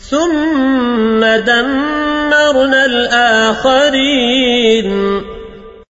ثم دمرنا الآخرين.